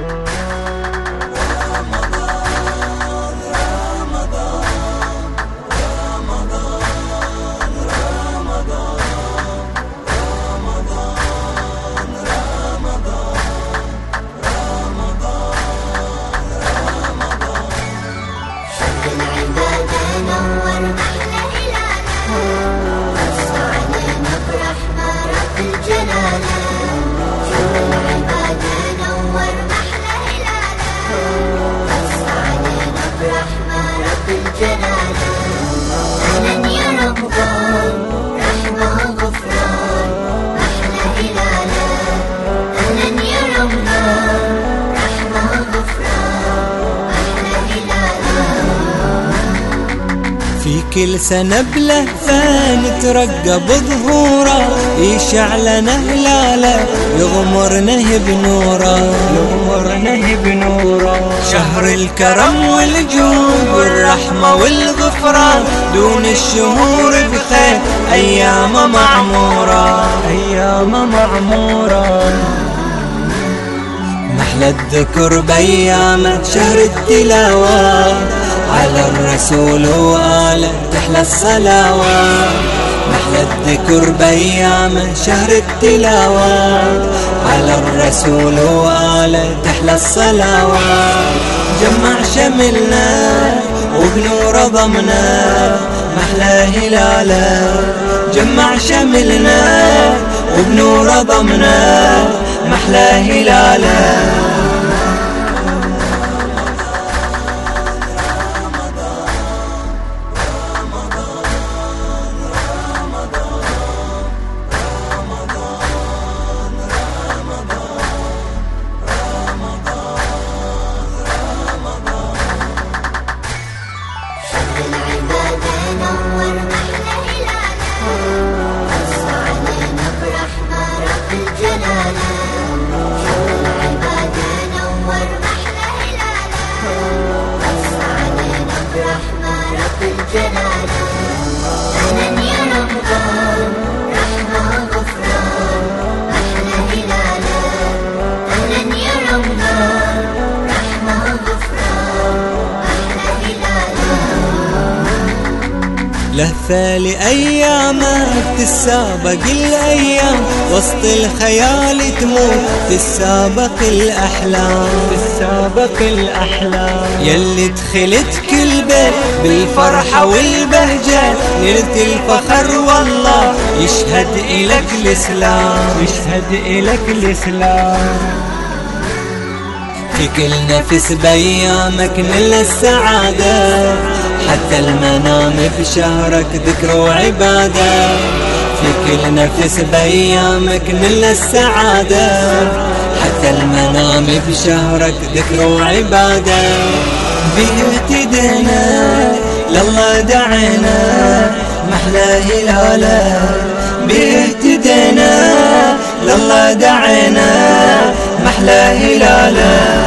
Bye. في كل سنة بلهفة نترقى بظهوره يشعلنا هلاله يغمرنا بنوره يغمرنا بنوره. شهر الكرم والجود والرحمة والغفران دون الشهور بخير أيام معمورة. أيام معمورة. محلى الذكر بأيام شهر التلاوة. على الرسول وآله تحلى الصلوات محلى الذكر بأيام شهر التلاوات على الرسول وآله تحلى الصلوات جمع شملنا وبنور ضمنا. محلى هلالة جمع شملنا وبنور ضمنا. محلى هلالة. لهفة لأيامك تسابق الأيام وسط الخيال تموت تسابق الأحلام. تسابق الأحلام. يلي دخلت كل بيت بالفرحة والبهجة نلت الفخر والله يشهد إلك الإسلام. يشهد إلك الإسلام. في كل نفس بأيامك نل السعادة. حتى المنام بشهرك ذكر وعبادة في كل نفس بأيامك نل السعادة. حتى المنام بشهرك ذكر وعبادة به اهتدينا لله دعينا محلى هلاله به اهتدينا لله دعينا محلى هلاله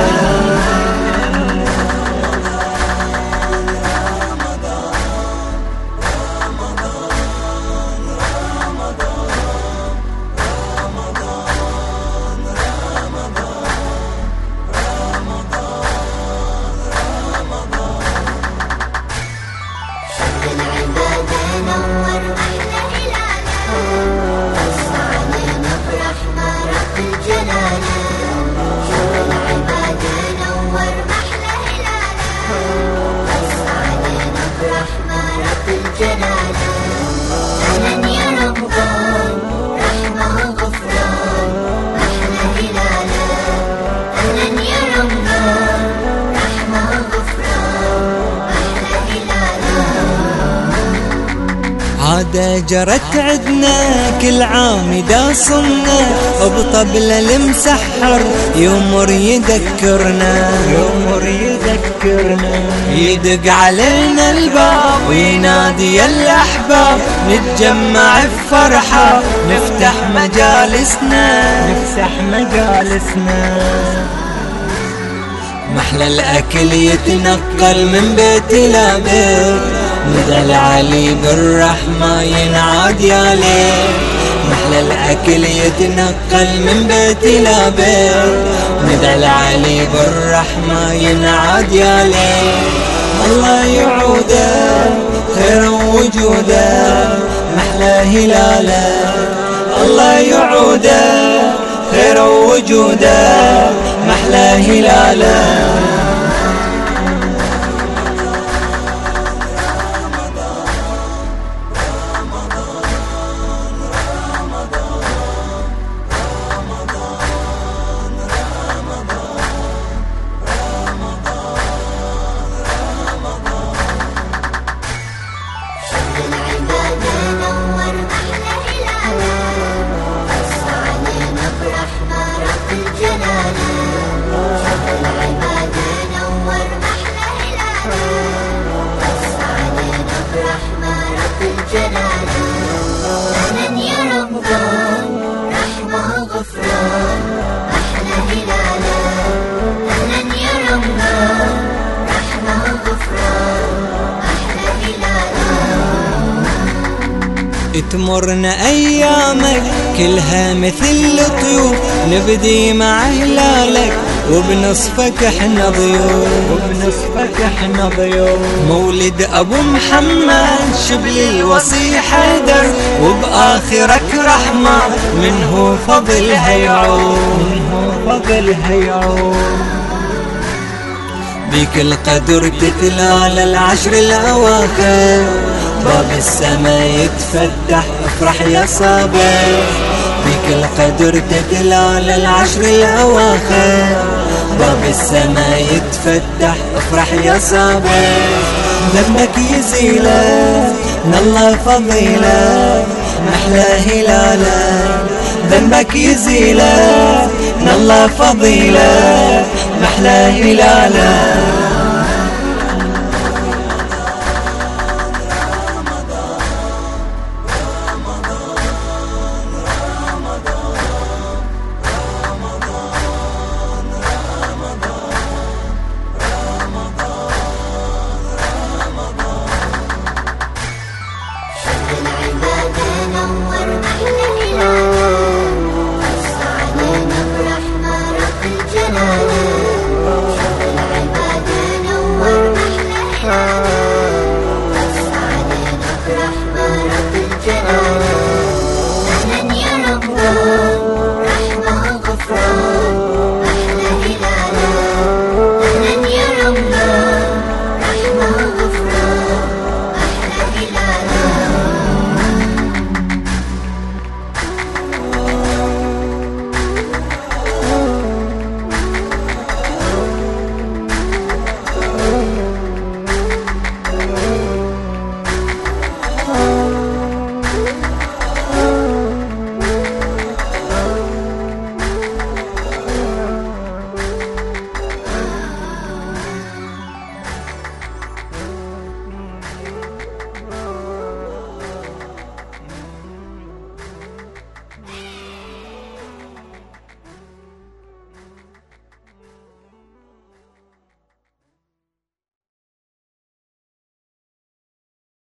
عادة جرت عدنا كل عام داصمنا بطبل المسحر يمر يذكرنا. يمر يذكرنا. يدق علينا الباب وينادي الأحباب نتجمع بفرحة نفتح مجالسنا. نفتح مجالسنا. محلى الأكل يتنقل من بيت إلى بيت. نزل علي بالرحمة ينعاد ليل. محلى الأكل يتنقل من بيت إلى بيت. ندى العلي بالرحمة ينعاد ليل. الله يعوده خير وجوده محلى هلالة. الله يعوده خير وجوده محلى هلالة. تمرنا أيامك كلها مثل الطيور. نبدي مع هلالك وبنصفك إحنا ضيوف. وبنصفك إحنا ضيوف. مولد أبو محمد شبل الوصي حيدر وبآخرك رحمة منه فضل هيعود. منه فضل هيعود. بك القدر تتلى للعشر الأواخر. باب السما يتفتح افرح يا صابر. القدر تتلال العشر الاواخر باب السما يتفتح افرح يا صابر. ذنبك يزيله من الله فضيله محلى هلاله ذنبك يزيله من الله فضيله محلى هلاله